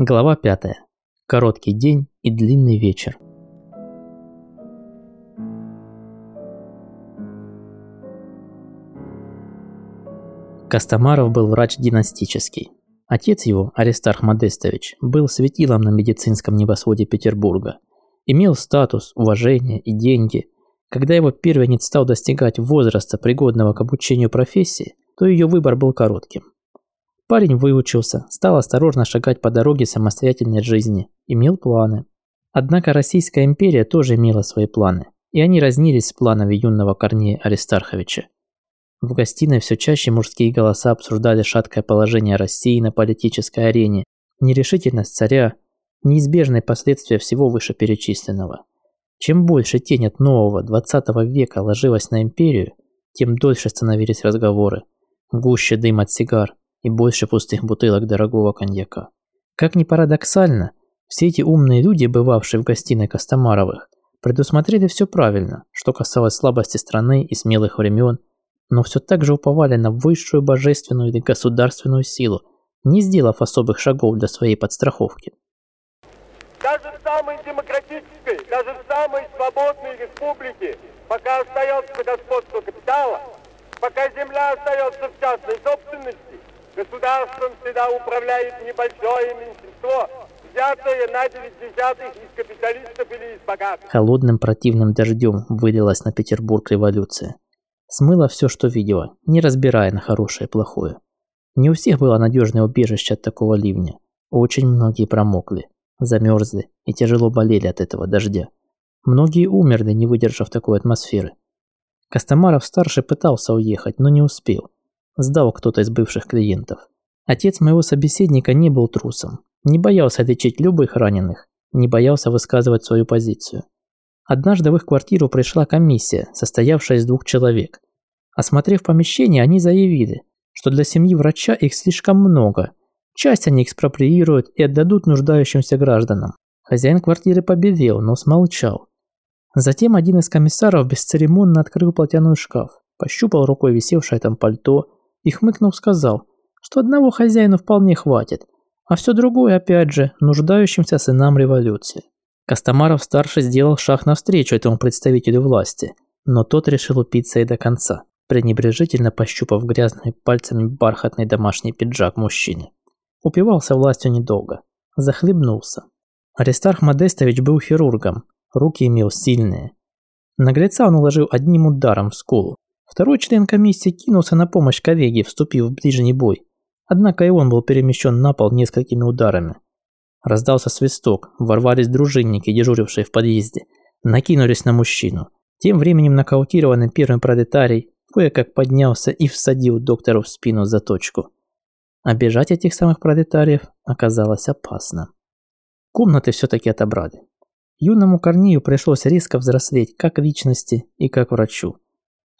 Глава 5. Короткий день и длинный вечер. Костомаров был врач династический. Отец его, Аристарх Модестович, был светилом на медицинском небосводе Петербурга. Имел статус, уважение и деньги. Когда его первенец стал достигать возраста, пригодного к обучению профессии, то ее выбор был коротким – Парень выучился, стал осторожно шагать по дороге самостоятельной жизни, имел планы. Однако Российская империя тоже имела свои планы, и они разнились с планами юного Корнея Аристарховича. В гостиной все чаще мужские голоса обсуждали шаткое положение России на политической арене, нерешительность царя, неизбежные последствия всего вышеперечисленного. Чем больше тень от нового 20 века ложилась на империю, тем дольше становились разговоры, гуще дым от сигар, и больше пустых бутылок дорогого коньяка. Как ни парадоксально, все эти умные люди, бывавшие в гостиной Костомаровых, предусмотрели все правильно, что касалось слабости страны и смелых времен, но все так же уповали на высшую божественную или государственную силу, не сделав особых шагов для своей подстраховки. Даже в самой демократической, даже в самой свободной республике, пока остается господство капитала, пока земля остается в частной собственности, Государством всегда управляет небольшое меньшинство, взятое на 9 десятых из капиталистов или из богатых. Холодным противным дождем вылилась на Петербург революция. Смыла все, что видела, не разбирая на хорошее и плохое. Не у всех было надежное убежище от такого ливня. Очень многие промокли, замерзли и тяжело болели от этого дождя. Многие умерли, не выдержав такой атмосферы. Костомаров-старший пытался уехать, но не успел сдал кто-то из бывших клиентов. Отец моего собеседника не был трусом, не боялся лечить любых раненых, не боялся высказывать свою позицию. Однажды в их квартиру пришла комиссия, состоявшая из двух человек. Осмотрев помещение, они заявили, что для семьи врача их слишком много. Часть они экспроприируют и отдадут нуждающимся гражданам. Хозяин квартиры побелел, но смолчал. Затем один из комиссаров бесцеремонно открыл платяной шкаф, пощупал рукой висевшее там пальто, и хмыкнув сказал, что одного хозяина вполне хватит, а все другое, опять же, нуждающимся сынам революции. Костомаров-старший сделал шаг навстречу этому представителю власти, но тот решил упиться и до конца, пренебрежительно пощупав грязными пальцами бархатный домашний пиджак мужчины. Упивался властью недолго, захлебнулся. Аристарх Модестович был хирургом, руки имел сильные. Наглеца он уложил одним ударом в скулу, Второй член комиссии кинулся на помощь коллеге, вступив в ближний бой. Однако и он был перемещен на пол несколькими ударами. Раздался свисток, ворвались дружинники, дежурившие в подъезде, накинулись на мужчину. Тем временем нокаутированный первый пролетарий кое-как поднялся и всадил доктору в спину заточку. Обижать этих самых пролетариев оказалось опасно. Комнаты все-таки отобрали. Юному Корнею пришлось резко взрослеть как личности и как врачу.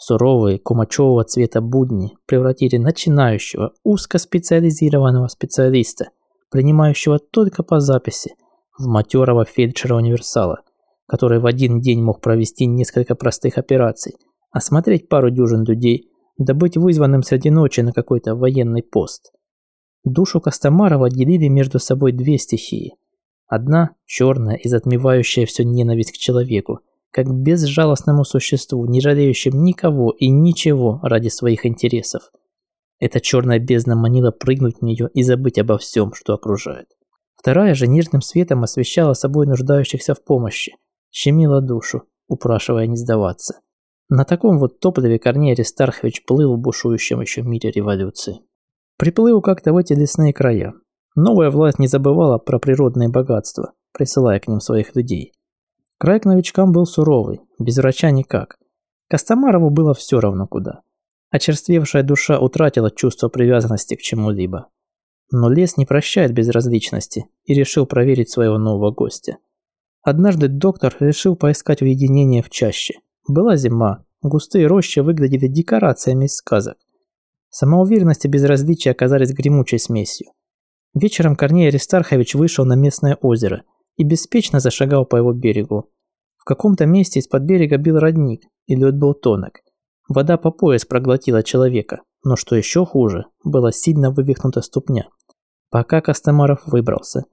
Суровые, кумачевого цвета будни превратили начинающего, узкоспециализированного специалиста, принимающего только по записи, в матерого фельдшера-универсала, который в один день мог провести несколько простых операций, осмотреть пару дюжин людей, да быть вызванным среди ночи на какой-то военный пост. Душу Костомарова делили между собой две стихии. Одна – черная и затмевающая всю ненависть к человеку, как безжалостному существу, не жалеющим никого и ничего ради своих интересов. Эта черная бездна манила прыгнуть в нее и забыть обо всем, что окружает. Вторая же нежным светом освещала собой нуждающихся в помощи, щемила душу, упрашивая не сдаваться. На таком вот топливе Корней Аристархович плыл в бушующем еще мире революции. Приплыл как-то в эти лесные края. Новая власть не забывала про природные богатства, присылая к ним своих людей. Край к новичкам был суровый, без врача никак. Костомарову было все равно куда. Очерствевшая душа утратила чувство привязанности к чему-либо. Но лес не прощает безразличности и решил проверить своего нового гостя. Однажды доктор решил поискать уединение в чаще. Была зима, густые рощи выглядели декорациями из сказок. Самоуверенность и безразличие оказались гремучей смесью. Вечером Корней Аристархович вышел на местное озеро – и беспечно зашагал по его берегу. В каком-то месте из-под берега бил родник, и лед был тонок. Вода по пояс проглотила человека, но что еще хуже, была сильно вывихнута ступня. Пока Костомаров выбрался,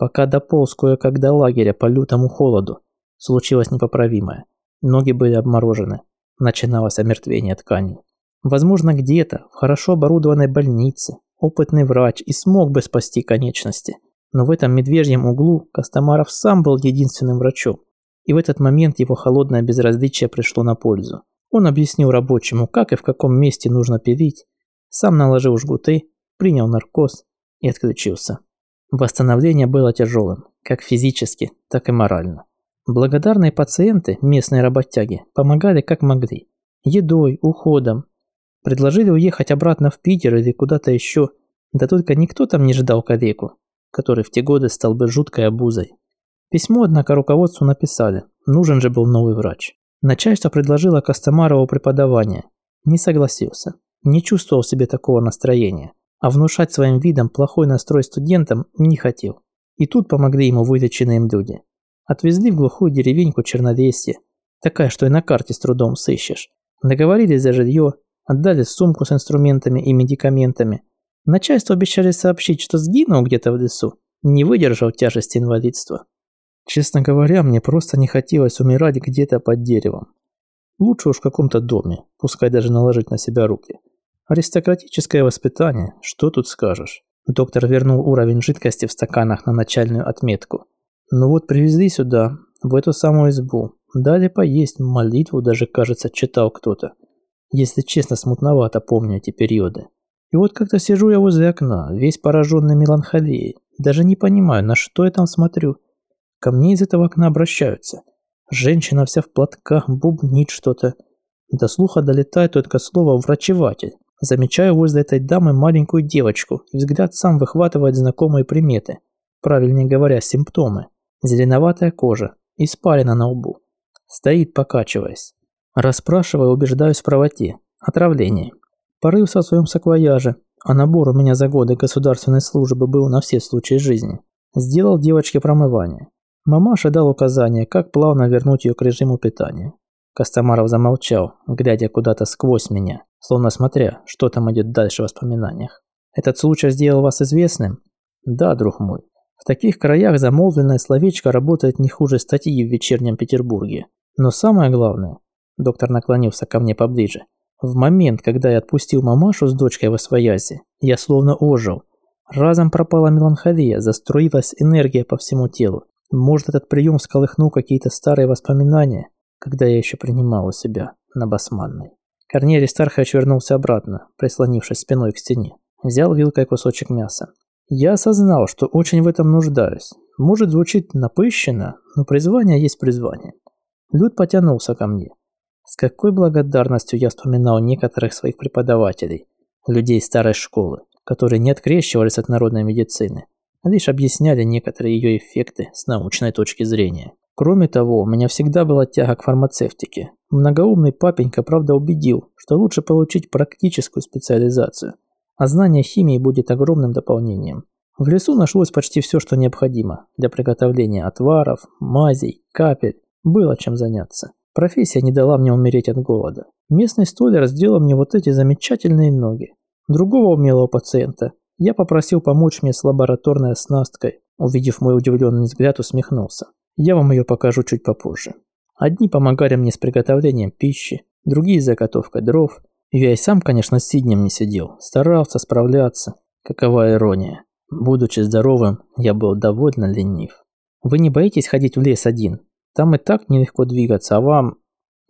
Пока дополз кое-как до лагеря по лютому холоду, случилось непоправимое. Ноги были обморожены. Начиналось омертвение тканей. Возможно, где-то, в хорошо оборудованной больнице, опытный врач и смог бы спасти конечности. Но в этом медвежьем углу Костомаров сам был единственным врачом. И в этот момент его холодное безразличие пришло на пользу. Он объяснил рабочему, как и в каком месте нужно пилить, сам наложил жгуты, принял наркоз и отключился. Восстановление было тяжелым, как физически, так и морально. Благодарные пациенты, местные работяги, помогали как могли. Едой, уходом. Предложили уехать обратно в Питер или куда-то еще, да только никто там не ждал калеку, который в те годы стал бы жуткой обузой. Письмо, однако, руководству написали, нужен же был новый врач. Начальство предложило Костомарову преподавание. Не согласился. Не чувствовал себе такого настроения а внушать своим видом плохой настрой студентам не хотел. И тут помогли ему выточенные им люди. Отвезли в глухую деревеньку Черновесье, такая, что и на карте с трудом сыщешь. Договорились за жилье, отдали сумку с инструментами и медикаментами. Начальство обещали сообщить, что сгинул где-то в лесу, не выдержал тяжести инвалидства. Честно говоря, мне просто не хотелось умирать где-то под деревом. Лучше уж в каком-то доме, пускай даже наложить на себя руки. Аристократическое воспитание, что тут скажешь? Доктор вернул уровень жидкости в стаканах на начальную отметку. Ну вот привезли сюда, в эту самую избу. Дали поесть, молитву даже, кажется, читал кто-то. Если честно, смутновато помню эти периоды. И вот как-то сижу я возле окна, весь пораженный меланхолией. Даже не понимаю, на что я там смотрю. Ко мне из этого окна обращаются. Женщина вся в платках бубнит что-то. До слуха долетает только слово «врачеватель». Замечаю возле этой дамы маленькую девочку, и взгляд сам выхватывает знакомые приметы. Правильнее говоря, симптомы. Зеленоватая кожа, испарина на лбу. Стоит, покачиваясь. Расспрашиваю, убеждаюсь в правоте. Отравление. Порылся в своем саквояже, а набор у меня за годы государственной службы был на все случаи жизни. Сделал девочке промывание. Мамаша дал указание, как плавно вернуть ее к режиму питания. Костомаров замолчал, глядя куда-то сквозь меня, словно смотря, что там идет дальше в воспоминаниях. «Этот случай сделал вас известным?» «Да, друг мой. В таких краях замолвленное словечко работает не хуже статьи в вечернем Петербурге. Но самое главное...» Доктор наклонился ко мне поближе. «В момент, когда я отпустил мамашу с дочкой во своязи, я словно ожил. Разом пропала меланхолия, заструилась энергия по всему телу. Может, этот прием всколыхнул какие-то старые воспоминания?» когда я еще принимал у себя на Басманной. Корнелий Стархович вернулся обратно, прислонившись спиной к стене. Взял вилкой кусочек мяса. Я осознал, что очень в этом нуждаюсь. Может, звучит напыщенно, но призвание есть призвание. Люд потянулся ко мне. С какой благодарностью я вспоминал некоторых своих преподавателей, людей старой школы, которые не открещивались от народной медицины, а лишь объясняли некоторые ее эффекты с научной точки зрения. Кроме того, у меня всегда была тяга к фармацевтике. Многоумный папенька, правда, убедил, что лучше получить практическую специализацию, а знание химии будет огромным дополнением. В лесу нашлось почти все, что необходимо для приготовления отваров, мазей, капель. Было чем заняться. Профессия не дала мне умереть от голода. Местный столяр сделал мне вот эти замечательные ноги. Другого умелого пациента я попросил помочь мне с лабораторной оснасткой. Увидев мой удивленный взгляд, усмехнулся. Я вам ее покажу чуть попозже. Одни помогали мне с приготовлением пищи, другие заготовкой дров. Я и сам, конечно, с сиднем не сидел, старался справляться. Какова ирония. Будучи здоровым, я был довольно ленив. Вы не боитесь ходить в лес один? Там и так нелегко двигаться, а вам...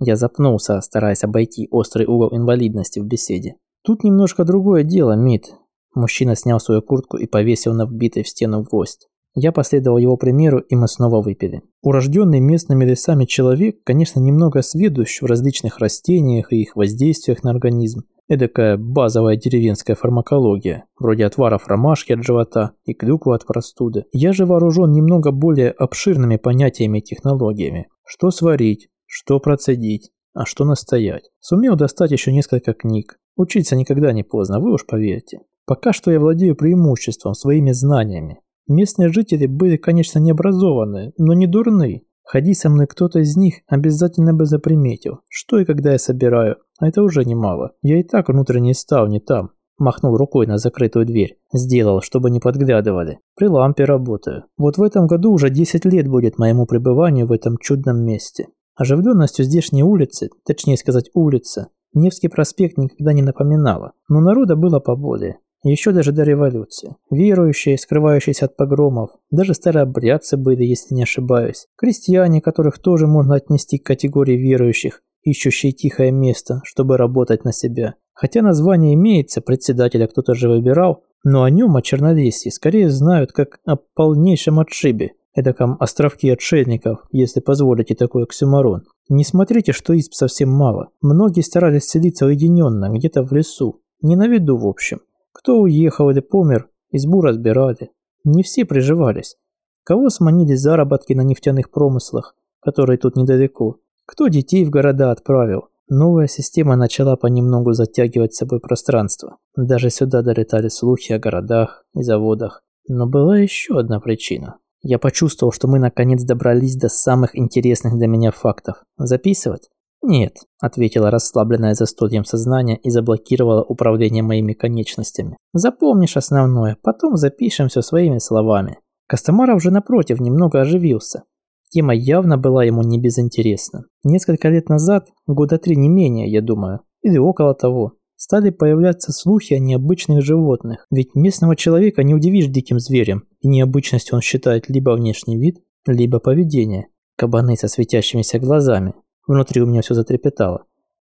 Я запнулся, стараясь обойти острый угол инвалидности в беседе. Тут немножко другое дело, Мит. Мужчина снял свою куртку и повесил на вбитый в стену гвоздь. Я последовал его примеру, и мы снова выпили. Урожденный местными лесами человек, конечно, немного сведущ в различных растениях и их воздействиях на организм. Эдакая базовая деревенская фармакология, вроде отваров ромашки от живота и клюквы от простуды. Я же вооружен немного более обширными понятиями и технологиями. Что сварить, что процедить, а что настоять. Сумел достать еще несколько книг. Учиться никогда не поздно, вы уж поверьте. Пока что я владею преимуществом своими знаниями. Местные жители были, конечно, необразованные, но не дурны. Ходи со мной кто-то из них, обязательно бы заприметил, что и когда я собираю, а это уже немало. Я и так внутренне стал не там. Махнул рукой на закрытую дверь. Сделал, чтобы не подглядывали. При лампе работаю. Вот в этом году уже 10 лет будет моему пребыванию в этом чудном месте. Оживленностью здешней улицы, точнее сказать улица, Невский проспект никогда не напоминала, но народа было поболее. Еще даже до революции. Верующие, скрывающиеся от погромов, даже старообрядцы были, если не ошибаюсь. Крестьяне, которых тоже можно отнести к категории верующих, ищущие тихое место, чтобы работать на себя. Хотя название имеется, председателя кто-то же выбирал, но о нем, о Чернолесье, скорее знают как о полнейшем отшибе, эдаком островке отшельников, если позволите такой оксюмарон. Не смотрите, что исп совсем мало. Многие старались селиться уединенно, где-то в лесу. Не на виду, в общем. Кто уехал или помер, избу разбирали. Не все приживались. Кого сманили заработки на нефтяных промыслах, которые тут недалеко. Кто детей в города отправил. Новая система начала понемногу затягивать с собой пространство. Даже сюда долетали слухи о городах и заводах. Но была еще одна причина. Я почувствовал, что мы наконец добрались до самых интересных для меня фактов. Записывать? «Нет», – ответила расслабленное застольем сознание и заблокировала управление моими конечностями. «Запомнишь основное, потом запишем все своими словами». Костомаров же напротив немного оживился. Тема явно была ему не безинтересна. Несколько лет назад, года три не менее, я думаю, или около того, стали появляться слухи о необычных животных. Ведь местного человека не удивишь диким зверем, и необычностью он считает либо внешний вид, либо поведение. Кабаны со светящимися глазами, Внутри у меня все затрепетало.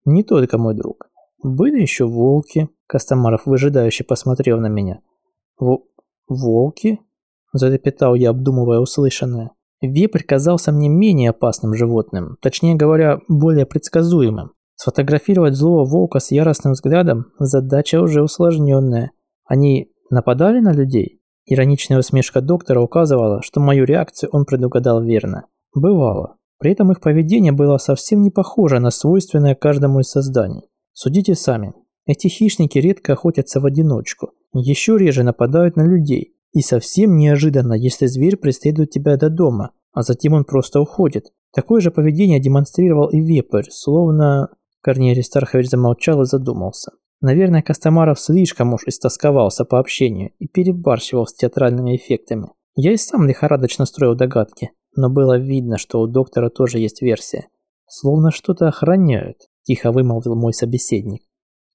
Не только мой друг. Были еще волки. Костомаров выжидающе посмотрел на меня. В... волки? Затрепетал я, обдумывая услышанное. Вепрь казался мне менее опасным животным, точнее говоря, более предсказуемым. Сфотографировать злого волка с яростным взглядом – задача уже усложненная. Они нападали на людей? Ироничная усмешка доктора указывала, что мою реакцию он предугадал верно. Бывало. При этом их поведение было совсем не похоже на свойственное каждому из созданий. Судите сами. Эти хищники редко охотятся в одиночку, еще реже нападают на людей. И совсем неожиданно, если зверь преследует тебя до дома, а затем он просто уходит. Такое же поведение демонстрировал и вепрь, словно... Корней Аристархович замолчал и задумался. Наверное, Костомаров слишком уж истосковался по общению и перебарщивал с театральными эффектами. Я и сам лихорадочно строил догадки, но было видно, что у доктора тоже есть версия. Словно что-то охраняют, тихо вымолвил мой собеседник.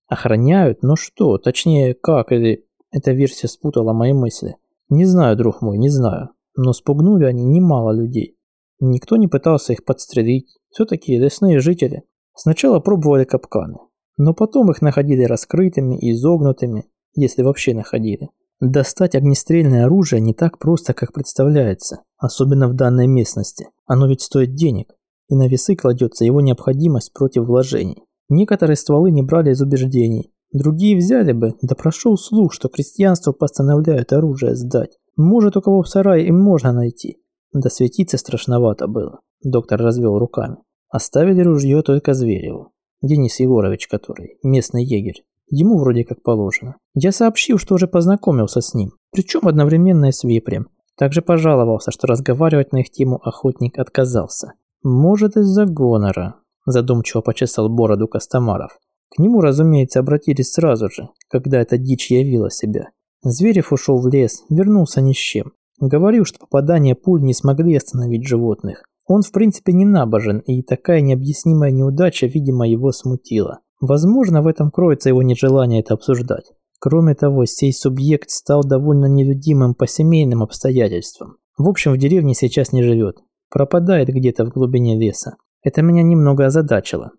Охраняют? Но что? Точнее, как? Или эта версия спутала мои мысли? Не знаю, друг мой, не знаю. Но спугнули они немало людей. Никто не пытался их подстрелить. Все-таки лесные жители. Сначала пробовали капканы, но потом их находили раскрытыми и изогнутыми, если вообще находили. Достать огнестрельное оружие не так просто, как представляется, особенно в данной местности. Оно ведь стоит денег, и на весы кладется его необходимость против вложений. Некоторые стволы не брали из убеждений, другие взяли бы, да прошел слух, что крестьянство постановляет оружие сдать. Может, у кого в сарае им можно найти. Да светиться страшновато было. Доктор развел руками. Оставили ружье только Звереву. Денис Егорович который, местный егерь. Ему вроде как положено. Я сообщил, что уже познакомился с ним, причем одновременно и с вепрем. Также пожаловался, что разговаривать на их тему охотник отказался. Может из-за гонора, задумчиво почесал бороду Костомаров. К нему, разумеется, обратились сразу же, когда эта дичь явила себя. Зверев ушел в лес, вернулся ни с чем. Говорил, что попадания пуль не смогли остановить животных. Он в принципе не набожен, и такая необъяснимая неудача, видимо, его смутила. Возможно, в этом кроется его нежелание это обсуждать. Кроме того, сей субъект стал довольно нелюдимым по семейным обстоятельствам. В общем, в деревне сейчас не живет. Пропадает где-то в глубине леса. Это меня немного озадачило.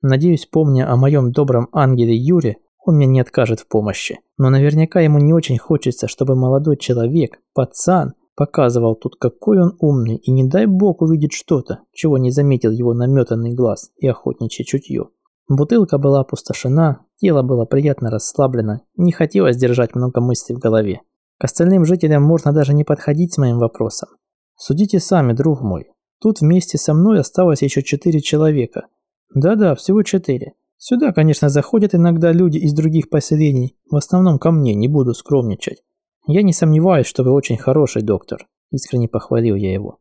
Надеюсь, помня о моем добром ангеле Юре, он мне не откажет в помощи. Но наверняка ему не очень хочется, чтобы молодой человек, пацан, показывал тут, какой он умный, и не дай бог увидеть что-то, чего не заметил его наметанный глаз и охотничье чутье. Бутылка была опустошена, тело было приятно расслаблено, не хотелось держать много мыслей в голове. К остальным жителям можно даже не подходить с моим вопросом. Судите сами, друг мой. Тут вместе со мной осталось еще четыре человека. Да-да, всего четыре. Сюда, конечно, заходят иногда люди из других поселений, в основном ко мне, не буду скромничать. Я не сомневаюсь, что вы очень хороший доктор, искренне похвалил я его.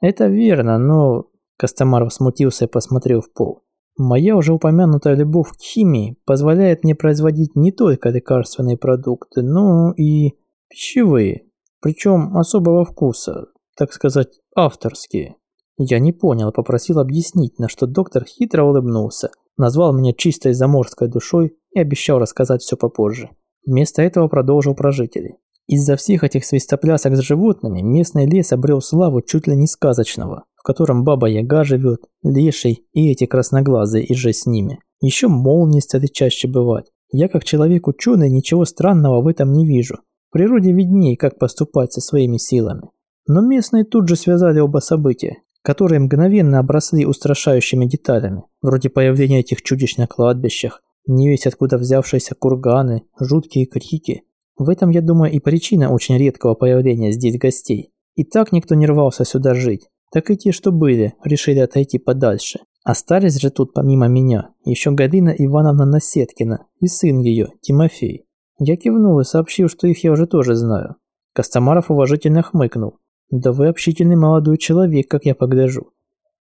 Это верно, но... Костомаров смутился и посмотрел в пол. Моя уже упомянутая любовь к химии позволяет мне производить не только лекарственные продукты, но и пищевые, причем особого вкуса, так сказать, авторские. Я не понял и попросил объяснить, на что доктор хитро улыбнулся, назвал меня чистой заморской душой и обещал рассказать все попозже. Вместо этого продолжил про жителей. Из-за всех этих свистоплясок с животными местный лес обрел славу чуть ли не сказочного, в котором Баба-Яга живет, Леший и эти красноглазые и же с ними. Еще молнии стали чаще бывать. Я как человек-ученый ничего странного в этом не вижу. В природе виднее, как поступать со своими силами. Но местные тут же связали оба события, которые мгновенно обросли устрашающими деталями, вроде появления этих чудищ на кладбищах, не откуда взявшиеся курганы, жуткие крики. В этом, я думаю, и причина очень редкого появления здесь гостей. И так никто не рвался сюда жить. Так и те, что были, решили отойти подальше. Остались же тут помимо меня еще Галина Ивановна Насеткина и сын ее, Тимофей. Я кивнул и сообщил, что их я уже тоже знаю. Костомаров уважительно хмыкнул. «Да вы общительный молодой человек, как я погляжу.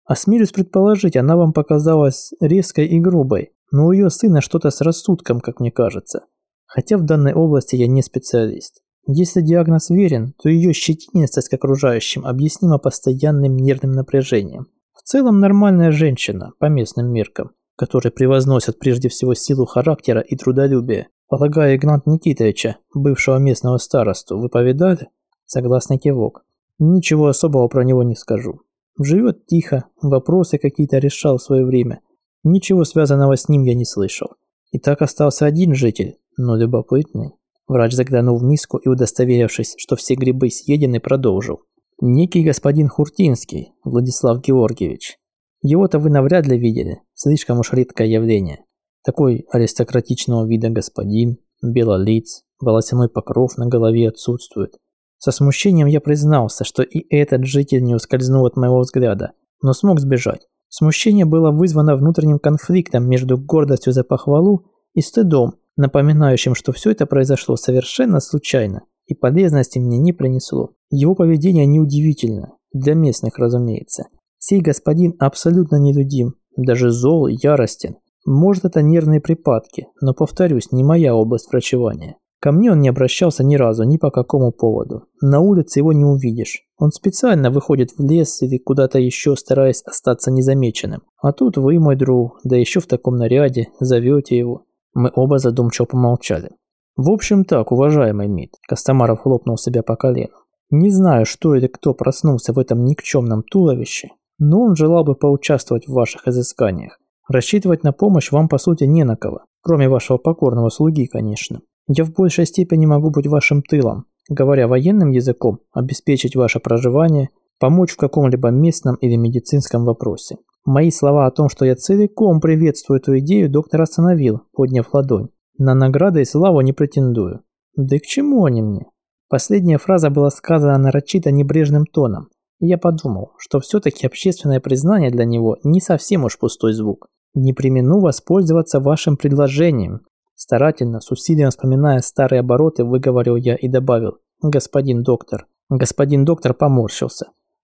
Осмелюсь предположить, она вам показалась резкой и грубой, но у ее сына что-то с рассудком, как мне кажется. Хотя в данной области я не специалист. Если диагноз верен, то ее щетинистость к окружающим объяснима постоянным нервным напряжением. В целом нормальная женщина, по местным меркам, которые превозносят прежде всего силу характера и трудолюбия. Полагаю, Игнат Никитовича, бывшего местного старосту, вы повидали? Согласный кивок. Ничего особого про него не скажу. Живет тихо, вопросы какие-то решал в свое время. Ничего связанного с ним я не слышал. И так остался один житель, но любопытный. Врач заглянул в миску и, удостоверившись, что все грибы съедены, продолжил. Некий господин Хуртинский, Владислав Георгиевич. Его-то вы навряд ли видели, слишком уж редкое явление. Такой аристократичного вида господин, белолиц, волосяной покров на голове отсутствует. Со смущением я признался, что и этот житель не ускользнул от моего взгляда, но смог сбежать. Смущение было вызвано внутренним конфликтом между гордостью за похвалу и стыдом, напоминающим, что все это произошло совершенно случайно и полезности мне не принесло. Его поведение неудивительно, для местных, разумеется. Сей господин абсолютно нелюдим, даже зол и яростен. Может, это нервные припадки, но, повторюсь, не моя область врачевания. Ко мне он не обращался ни разу, ни по какому поводу. На улице его не увидишь. Он специально выходит в лес или куда-то еще, стараясь остаться незамеченным. А тут вы, мой друг, да еще в таком наряде, зовете его. Мы оба задумчиво помолчали. В общем так, уважаемый МИД, Костомаров хлопнул себя по колену. Не знаю, что или кто проснулся в этом никчемном туловище, но он желал бы поучаствовать в ваших изысканиях. Рассчитывать на помощь вам по сути не на кого, кроме вашего покорного слуги, конечно. Я в большей степени могу быть вашим тылом, говоря военным языком, обеспечить ваше проживание, помочь в каком-либо местном или медицинском вопросе. Мои слова о том, что я целиком приветствую эту идею, доктор остановил, подняв ладонь. На награды и славу не претендую. Да и к чему они мне? Последняя фраза была сказана нарочито небрежным тоном. И я подумал, что все-таки общественное признание для него не совсем уж пустой звук. Не примену воспользоваться вашим предложением, Старательно, с усилием вспоминая старые обороты, выговорил я и добавил «Господин доктор». Господин доктор поморщился.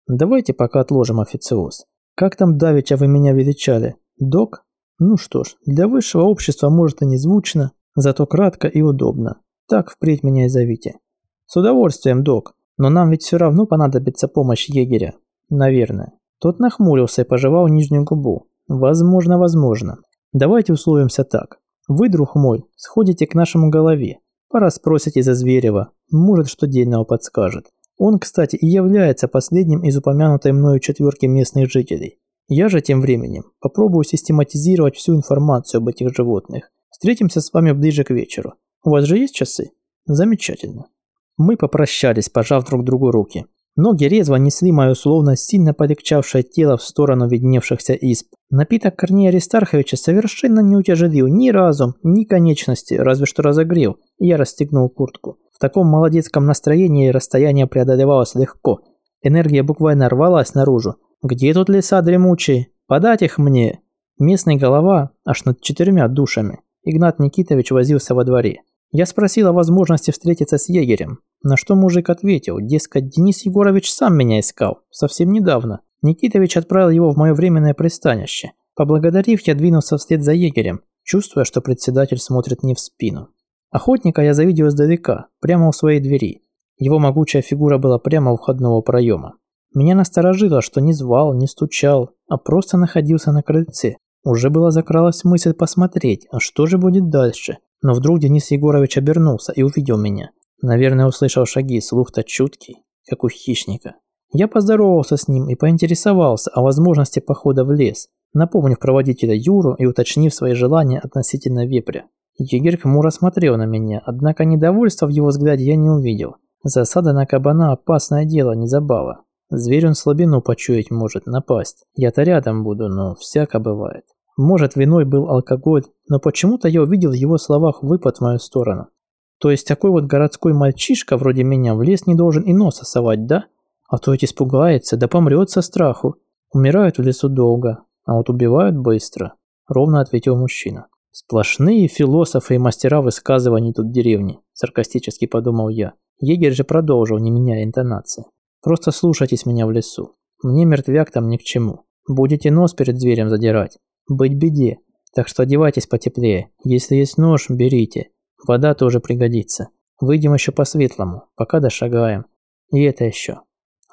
«Давайте пока отложим официоз. Как там давеча вы меня величали? Док? Ну что ж, для высшего общества может и не звучно, зато кратко и удобно. Так впредь меня и зовите. С удовольствием, док, но нам ведь все равно понадобится помощь егеря. Наверное. Тот нахмурился и пожевал нижнюю губу. Возможно, возможно. Давайте условимся так. Вы, друг мой, сходите к нашему голове, пораспросите за Зверева, может, что дельного подскажет. Он, кстати, и является последним из упомянутой мною четверки местных жителей. Я же тем временем попробую систематизировать всю информацию об этих животных. Встретимся с вами ближе к вечеру. У вас же есть часы? Замечательно. Мы попрощались, пожав друг другу руки. Ноги резво несли мое словно сильно полегчавшее тело в сторону видневшихся изб. Напиток Корнея Аристарховича совершенно не утяжелил ни разум, ни конечности, разве что разогрел. Я расстегнул куртку. В таком молодецком настроении расстояние преодолевалось легко. Энергия буквально рвалась наружу. «Где тут леса дремучие? Подать их мне!» Местный голова аж над четырьмя душами. Игнат Никитович возился во дворе. Я спросил о возможности встретиться с егерем, на что мужик ответил, дескать, Денис Егорович сам меня искал, совсем недавно. Никитович отправил его в мое временное пристанище, Поблагодарив, я двинулся вслед за егерем, чувствуя, что председатель смотрит мне в спину. Охотника я завидел издалека, прямо у своей двери. Его могучая фигура была прямо у входного проема. Меня насторожило, что не звал, не стучал, а просто находился на крыльце. Уже была закралась мысль посмотреть, а что же будет дальше. Но вдруг Денис Егорович обернулся и увидел меня. Наверное, услышал шаги, слух-то чуткий, как у хищника. Я поздоровался с ним и поинтересовался о возможности похода в лес, напомнив проводителя Юру и уточнив свои желания относительно вепря. Егерь хмуро смотрел на меня, однако недовольства в его взгляде я не увидел. Засада на кабана – опасное дело, не забава. Зверь он слабину почуять может, напасть. Я-то рядом буду, но всяко бывает. Может, виной был алкоголь, но почему-то я увидел в его словах выпад в мою сторону. То есть такой вот городской мальчишка вроде меня в лес не должен и носа совать, да? А то ведь испугается, да помрет со страху. Умирают в лесу долго, а вот убивают быстро, ровно ответил мужчина. Сплошные философы и мастера высказываний тут в деревне, саркастически подумал я. Егерь же продолжил, не меняя интонации. Просто слушайтесь меня в лесу. Мне мертвяк там ни к чему. Будете нос перед зверем задирать. Быть беде. Так что одевайтесь потеплее. Если есть нож, берите. Вода тоже пригодится. Выйдем еще по-светлому, пока дошагаем. И это еще.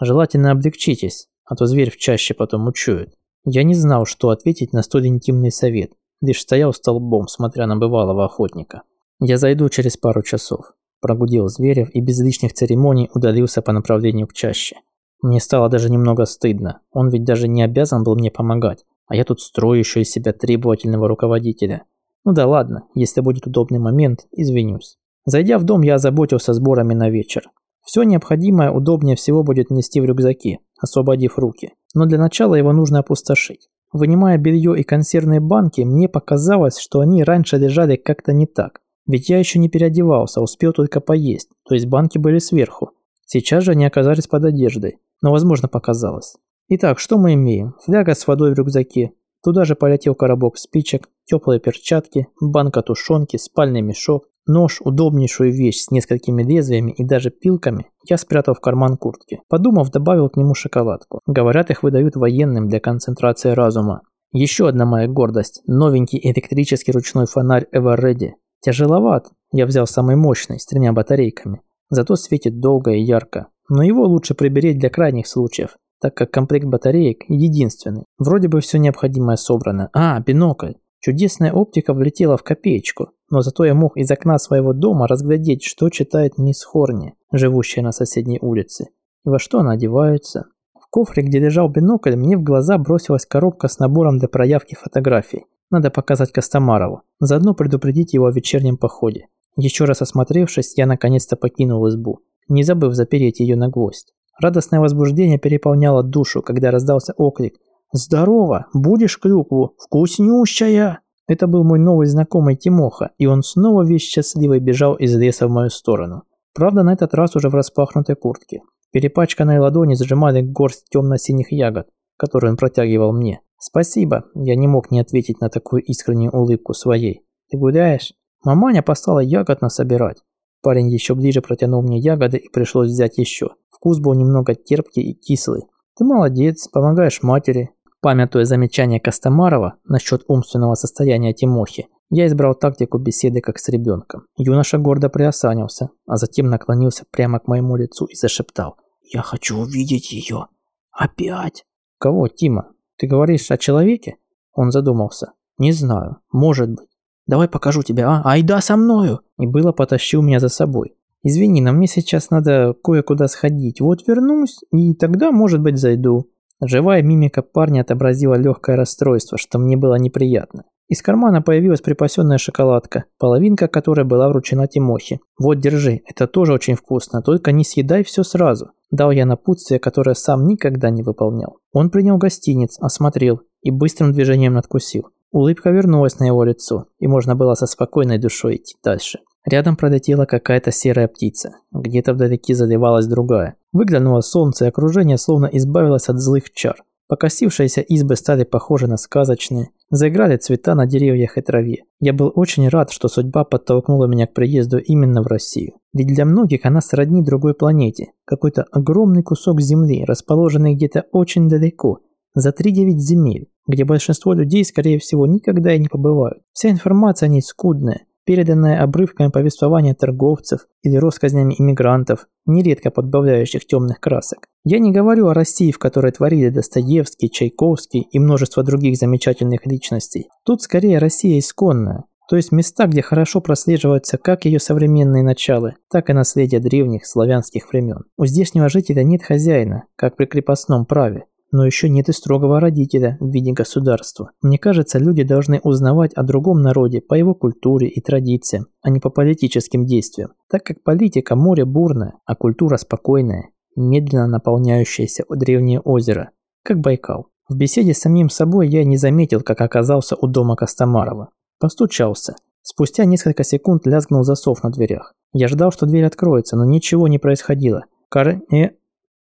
Желательно облегчитесь, а то зверь в чаще потом учует. Я не знал, что ответить на столь интимный совет, лишь стоял столбом, смотря на бывалого охотника. Я зайду через пару часов. Прогудел Зверев и без лишних церемоний удалился по направлению к чаще. Мне стало даже немного стыдно. Он ведь даже не обязан был мне помогать. А я тут строю еще из себя требовательного руководителя. Ну да ладно, если будет удобный момент, извинюсь. Зайдя в дом, я озаботился сборами на вечер. Все необходимое удобнее всего будет нести в рюкзаке, освободив руки. Но для начала его нужно опустошить. Вынимая белье и консервные банки, мне показалось, что они раньше лежали как-то не так. Ведь я еще не переодевался, успел только поесть, то есть банки были сверху. Сейчас же они оказались под одеждой, но возможно показалось. Итак, что мы имеем? Фляга с водой в рюкзаке. Туда же полетел коробок спичек, теплые перчатки, банка тушенки, спальный мешок, нож, удобнейшую вещь с несколькими лезвиями и даже пилками я спрятал в карман куртки. Подумав, добавил к нему шоколадку. Говорят, их выдают военным для концентрации разума. Еще одна моя гордость – новенький электрический ручной фонарь Everready. Тяжеловат, я взял самый мощный, с тремя батарейками. Зато светит долго и ярко. Но его лучше приберечь для крайних случаев, так как комплект батареек единственный. Вроде бы все необходимое собрано. А, бинокль. Чудесная оптика влетела в копеечку, но зато я мог из окна своего дома разглядеть, что читает мисс Хорни, живущая на соседней улице, и во что она одевается. В кофре, где лежал бинокль, мне в глаза бросилась коробка с набором для проявки фотографий. Надо показать Костомарову, заодно предупредить его о вечернем походе. Еще раз осмотревшись, я наконец-то покинул избу, не забыв запереть ее на гвоздь. Радостное возбуждение переполняло душу, когда раздался оклик «Здорово! Будешь клюкву? Вкуснющая!» Это был мой новый знакомый Тимоха, и он снова весь счастливый бежал из леса в мою сторону. Правда, на этот раз уже в распахнутой куртке. Перепачканные ладони сжимали горсть темно-синих ягод, которые он протягивал мне. «Спасибо», я не мог не ответить на такую искреннюю улыбку своей. «Ты гуляешь?» Маманя послала ягод насобирать. Парень еще ближе протянул мне ягоды и пришлось взять еще. Вкус был немного терпкий и кислый. «Ты молодец, помогаешь матери». Памятуя замечание Костомарова насчет умственного состояния Тимохи, я избрал тактику беседы как с ребенком. Юноша гордо приосанился, а затем наклонился прямо к моему лицу и зашептал. «Я хочу увидеть ее. Опять!» «Кого, Тима? Ты говоришь о человеке?» Он задумался. «Не знаю. Может быть. Давай покажу тебе, а? Айда со мною!» И было потащил меня за собой. «Извини, но мне сейчас надо кое-куда сходить. Вот вернусь, и тогда, может быть, зайду». Живая мимика парня отобразила легкое расстройство, что мне было неприятно. Из кармана появилась припасенная шоколадка, половинка которой была вручена Тимохе. «Вот, держи, это тоже очень вкусно, только не съедай все сразу», – дал я напутствие, которое сам никогда не выполнял. Он принял гостиниц, осмотрел и быстрым движением надкусил. Улыбка вернулась на его лицо, и можно было со спокойной душой идти дальше. Рядом пролетела какая-то серая птица. Где-то вдалеке заливалась другая. Выглянуло солнце, и окружение словно избавилось от злых чар. Покосившиеся избы стали похожи на сказочные. Заиграли цвета на деревьях и траве. Я был очень рад, что судьба подтолкнула меня к приезду именно в Россию. Ведь для многих она сродни другой планете. Какой-то огромный кусок земли, расположенный где-то очень далеко, За 3-9 земель, где большинство людей, скорее всего, никогда и не побывают. Вся информация о ней скудная, переданная обрывками повествования торговцев или россказнями иммигрантов, нередко подбавляющих темных красок. Я не говорю о России, в которой творили Достоевский, Чайковский и множество других замечательных личностей. Тут скорее Россия исконная, то есть места, где хорошо прослеживаются как ее современные начала, так и наследие древних славянских времен. У здешнего жителя нет хозяина, как при крепостном праве, но еще нет и строгого родителя в виде государства. Мне кажется, люди должны узнавать о другом народе по его культуре и традициям, а не по политическим действиям, так как политика море бурное, а культура спокойная, медленно наполняющаяся древнее озеро, как Байкал. В беседе с самим собой я не заметил, как оказался у дома Костомарова. Постучался. Спустя несколько секунд лязгнул засов на дверях. Я ждал, что дверь откроется, но ничего не происходило. Кар... э...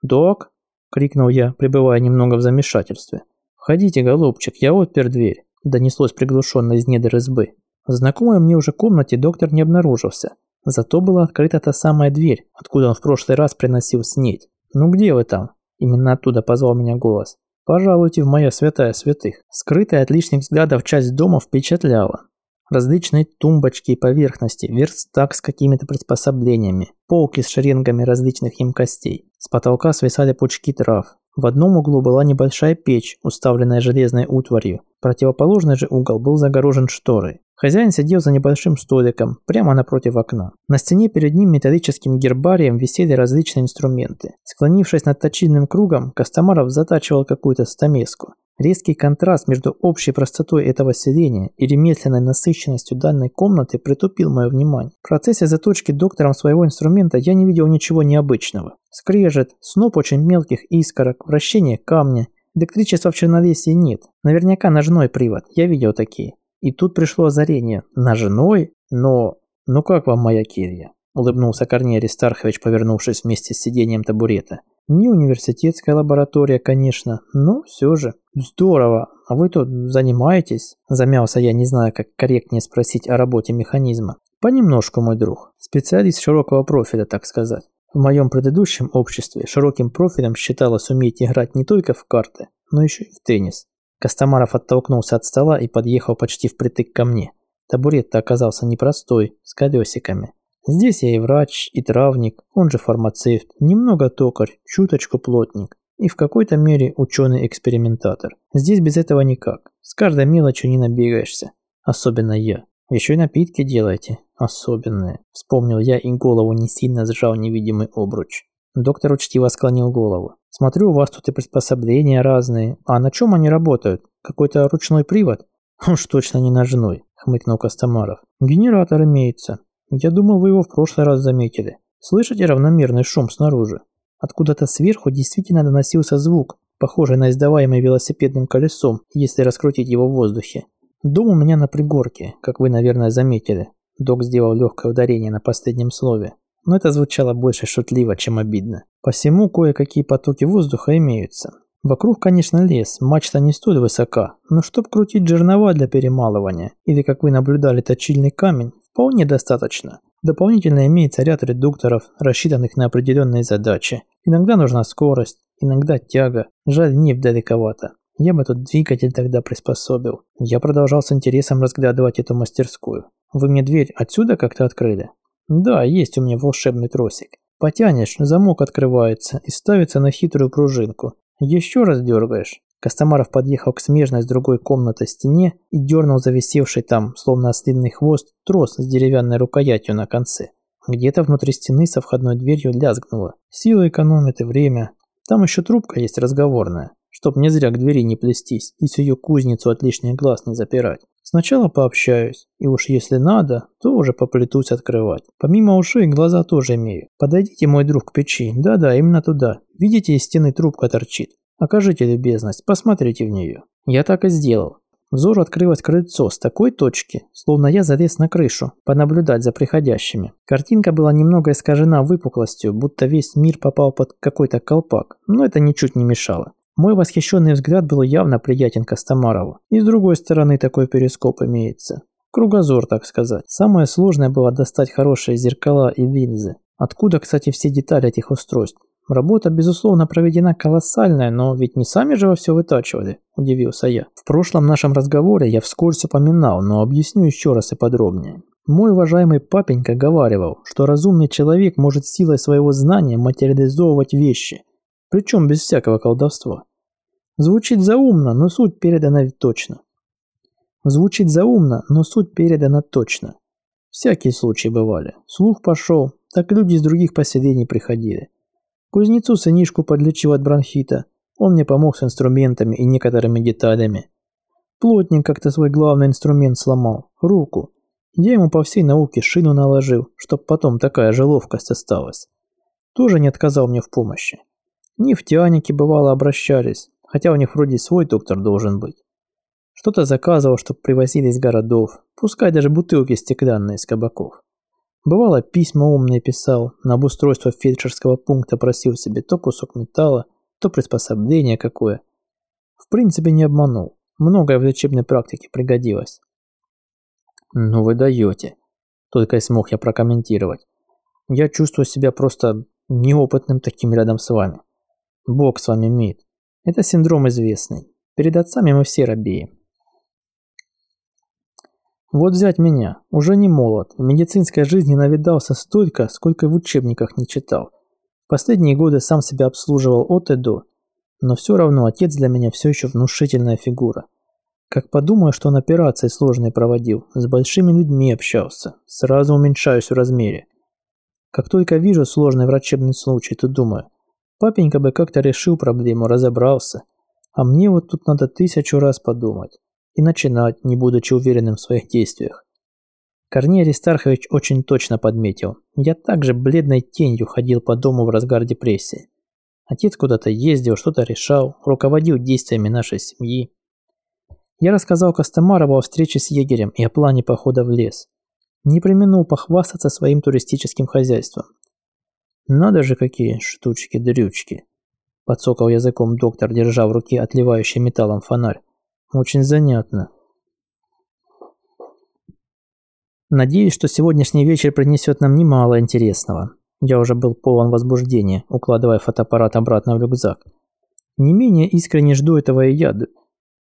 Док? Крикнул я, пребывая немного в замешательстве. «Входите, голубчик, я отпер дверь», – донеслось приглушенно из недр избы. В знакомой мне уже комнате доктор не обнаружился, зато была открыта та самая дверь, откуда он в прошлый раз приносил снедь. «Ну где вы там?» – именно оттуда позвал меня голос. «Пожалуйте в моя святая святых». Скрытая от лишних взглядов часть дома впечатляла. Различные тумбочки и поверхности, верстак с какими-то приспособлениями, полки с шеренгами различных емкостей. С потолка свисали пучки трав. В одном углу была небольшая печь, уставленная железной утварью. Противоположный же угол был загорожен шторой. Хозяин сидел за небольшим столиком, прямо напротив окна. На стене перед ним металлическим гербарием висели различные инструменты. Склонившись над точильным кругом, Костомаров затачивал какую-то стамеску. Резкий контраст между общей простотой этого селения и ремесленной насыщенностью данной комнаты притупил мое внимание. В процессе заточки доктором своего инструмента я не видел ничего необычного. Скрежет, сноп очень мелких искорок, вращение камня. Электричества в Черновесии нет. Наверняка ножной привод, я видел такие. И тут пришло озарение. Ножной? Но... Ну как вам моя келья? Улыбнулся Корней Аристархович, повернувшись вместе с сиденьем табурета. Не университетская лаборатория, конечно, но все же. Здорово, а вы тут занимаетесь? Замялся я, не знаю, как корректнее спросить о работе механизма. Понемножку, мой друг. Специалист широкого профиля, так сказать. В моем предыдущем обществе широким профилем считалось уметь играть не только в карты, но еще и в теннис. Костомаров оттолкнулся от стола и подъехал почти впритык ко мне. Табурет-то оказался непростой, с колесиками. Здесь я и врач, и травник, он же фармацевт, немного токарь, чуточку плотник и в какой-то мере ученый-экспериментатор. Здесь без этого никак. С каждой мелочью не набегаешься. Особенно я. Еще и напитки делаете. Особенные. Вспомнил я и голову не сильно сжал невидимый обруч. Доктор учтиво склонил голову. Смотрю, у вас тут и приспособления разные. А на чем они работают? Какой-то ручной привод? Уж точно не ножной, хмыкнул Костомаров. Генератор имеется. Я думал, вы его в прошлый раз заметили. Слышите равномерный шум снаружи? Откуда-то сверху действительно доносился звук, похожий на издаваемый велосипедным колесом, если раскрутить его в воздухе. Дом у меня на пригорке, как вы, наверное, заметили. Док сделал легкое ударение на последнем слове. Но это звучало больше шутливо, чем обидно. Посему кое-какие потоки воздуха имеются. Вокруг, конечно, лес, мачта не столь высока, но чтоб крутить жернова для перемалывания, или, как вы наблюдали, точильный камень, Вполне достаточно. Дополнительно имеется ряд редукторов, рассчитанных на определенные задачи. Иногда нужна скорость, иногда тяга. Жаль, нефть далековато. Я бы тут двигатель тогда приспособил. Я продолжал с интересом разглядывать эту мастерскую. Вы мне дверь отсюда как-то открыли? Да, есть у меня волшебный тросик. Потянешь, замок открывается и ставится на хитрую пружинку. Еще раз дергаешь, Костомаров подъехал к смежной с другой комнатой стене и дернул зависевший там, словно ослиный хвост, трос с деревянной рукоятью на конце. Где-то внутри стены со входной дверью лязгнуло. Сила экономит и время. Там еще трубка есть разговорная, чтоб не зря к двери не плестись и всю ее кузницу от лишних глаз не запирать. Сначала пообщаюсь, и уж если надо, то уже поплетусь открывать. Помимо ушей, глаза тоже имею. Подойдите, мой друг, к печи. Да-да, именно туда. Видите, из стены трубка торчит. Окажите любезность, посмотрите в нее. Я так и сделал. Взору открылось крыльцо с такой точки, словно я залез на крышу, понаблюдать за приходящими. Картинка была немного искажена выпуклостью, будто весь мир попал под какой-то колпак, но это ничуть не мешало. Мой восхищенный взгляд был явно приятен Костомарову. И с другой стороны такой перископ имеется. Кругозор, так сказать. Самое сложное было достать хорошие зеркала и линзы. Откуда, кстати, все детали этих устройств? Работа, безусловно, проведена колоссальная, но ведь не сами же во все вытачивали, удивился я. В прошлом нашем разговоре я вскользь упоминал, но объясню еще раз и подробнее. Мой уважаемый папенька говаривал, что разумный человек может силой своего знания материализовывать вещи, причем без всякого колдовства. Звучит заумно, но суть передана точно. Звучит заумно, но суть передана точно. Всякие случаи бывали. Слух пошел, так люди из других поселений приходили. Кузнецу сынишку подлечил от бронхита. Он мне помог с инструментами и некоторыми деталями. Плотник как-то свой главный инструмент сломал – руку. Я ему по всей науке шину наложил, чтоб потом такая же ловкость осталась. Тоже не отказал мне в помощи. Нефтяники бывало обращались, хотя у них вроде свой доктор должен быть. Что-то заказывал, чтоб привозили из городов, пускай даже бутылки стеклянные из кабаков. Бывало, письма умные писал, на обустройство фельдшерского пункта просил себе то кусок металла, то приспособление какое. В принципе, не обманул. Многое в лечебной практике пригодилось. «Ну вы даете», – только и смог я прокомментировать. «Я чувствую себя просто неопытным таким рядом с вами. Бог с вами имеет. Это синдром известный. Перед отцами мы все робеем. Вот взять меня, уже не молод, в медицинской жизни навидался столько, сколько в учебниках не читал. В последние годы сам себя обслуживал от и до, но все равно отец для меня все еще внушительная фигура. Как подумаю, что он операции сложные проводил, с большими людьми общался, сразу уменьшаюсь в размере. Как только вижу сложный врачебный случай, то думаю, папенька бы как-то решил проблему, разобрался, а мне вот тут надо тысячу раз подумать и начинать, не будучи уверенным в своих действиях. Корней Аристархович очень точно подметил. Я также бледной тенью ходил по дому в разгар депрессии. Отец куда-то ездил, что-то решал, руководил действиями нашей семьи. Я рассказал Костомарову о встрече с егерем и о плане похода в лес. Не применул похвастаться своим туристическим хозяйством. Надо же какие штучки-дрючки. Подсокал языком доктор, держа в руке отливающий металлом фонарь. Очень занятно. Надеюсь, что сегодняшний вечер принесет нам немало интересного. Я уже был полон возбуждения, укладывая фотоаппарат обратно в рюкзак. Не менее искренне жду этого и я.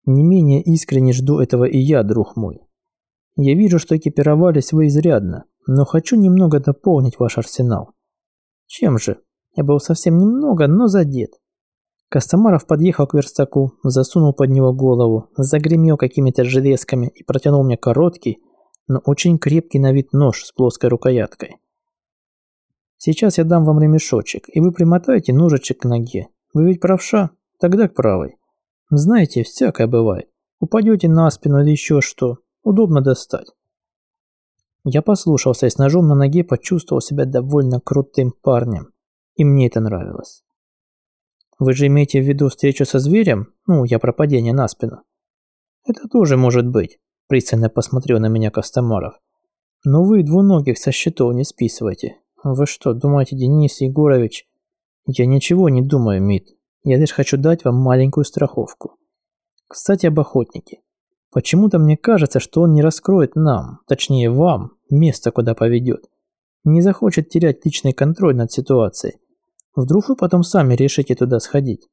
Не менее искренне жду этого и я, друг мой. Я вижу, что экипировались вы изрядно, но хочу немного дополнить ваш арсенал. Чем же? Я был совсем немного, но задет. Костомаров подъехал к верстаку, засунул под него голову, загремел какими-то железками и протянул мне короткий, но очень крепкий на вид нож с плоской рукояткой. Сейчас я дам вам ремешочек, и вы примотаете ножичек к ноге. Вы ведь правша? Тогда к правой. Знаете, всякое бывает. Упадете на спину или еще что. Удобно достать. Я послушался и с ножом на ноге почувствовал себя довольно крутым парнем. И мне это нравилось. Вы же имеете в виду встречу со зверем? Ну, я про падение на спину. Это тоже может быть, пристально посмотрел на меня Костомаров. Но вы двуногих со счетов не списывайте. Вы что, думаете, Денис Егорович? Я ничего не думаю, Мит. Я лишь хочу дать вам маленькую страховку. Кстати, об охотнике. Почему-то мне кажется, что он не раскроет нам, точнее вам, место, куда поведет. Не захочет терять личный контроль над ситуацией. Вдруг вы потом сами решите туда сходить.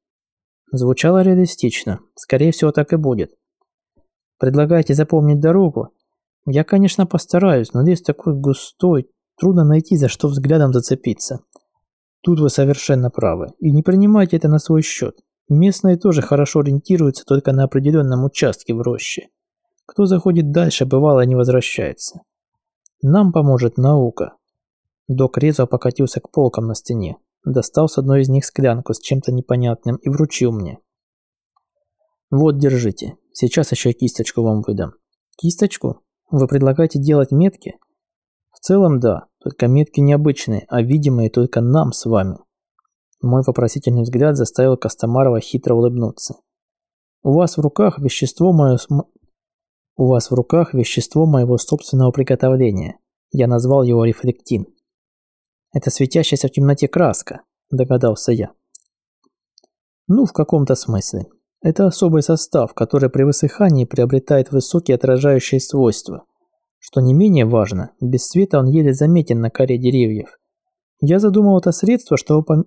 Звучало реалистично. Скорее всего, так и будет. Предлагаете запомнить дорогу? Я, конечно, постараюсь, но лес такой густой, трудно найти, за что взглядом зацепиться. Тут вы совершенно правы. И не принимайте это на свой счет. Местные тоже хорошо ориентируются только на определенном участке в роще. Кто заходит дальше, бывало не возвращается. Нам поможет наука. Док резво покатился к полкам на стене достал с одной из них склянку с чем-то непонятным и вручил мне. «Вот, держите. Сейчас еще кисточку вам выдам». «Кисточку? Вы предлагаете делать метки?» «В целом, да. Только метки необычные, а видимые только нам с вами». Мой вопросительный взгляд заставил Костомарова хитро улыбнуться. «У вас в руках вещество мое... У вас в руках вещество моего собственного приготовления. Я назвал его рефлектин. Это светящаяся в темноте краска, догадался я. Ну, в каком-то смысле. Это особый состав, который при высыхании приобретает высокие отражающие свойства. Что не менее важно, без света он еле заметен на коре деревьев. Я задумал это средство, чтобы, пом...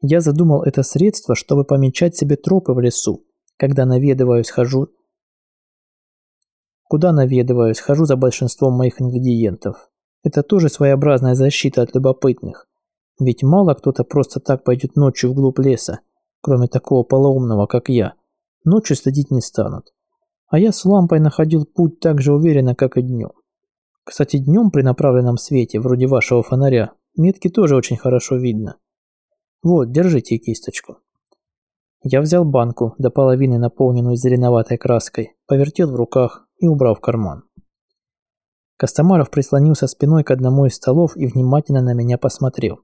Я задумал это средство, чтобы помечать себе тропы в лесу, когда наведываюсь, хожу... Куда наведываюсь, хожу за большинством моих ингредиентов. Это тоже своеобразная защита от любопытных. Ведь мало кто-то просто так пойдет ночью вглубь леса, кроме такого полоумного, как я. Ночью следить не станут. А я с лампой находил путь так же уверенно, как и днем. Кстати, днем при направленном свете, вроде вашего фонаря, метки тоже очень хорошо видно. Вот, держите кисточку. Я взял банку, до половины наполненную зеленоватой краской, повертел в руках и убрал в карман. Костомаров прислонился спиной к одному из столов и внимательно на меня посмотрел.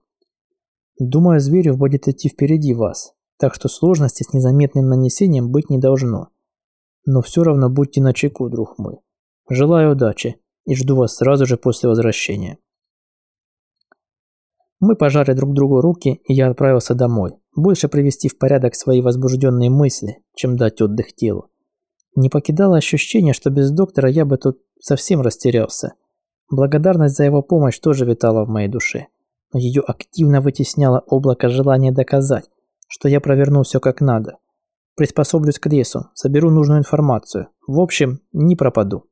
Думаю, Зверев будет идти впереди вас, так что сложности с незаметным нанесением быть не должно. Но все равно будьте начеку, друг мой. Желаю удачи и жду вас сразу же после возвращения. Мы пожали друг другу руки, и я отправился домой. Больше привести в порядок свои возбужденные мысли, чем дать отдых телу. Не покидало ощущение, что без доктора я бы тут совсем растерялся. Благодарность за его помощь тоже витала в моей душе но ее активно вытесняло облако желания доказать, что я проверну все как надо. Приспособлюсь к лесу, соберу нужную информацию. В общем, не пропаду.